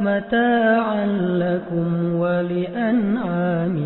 متاعا لكم ولأنعامكم.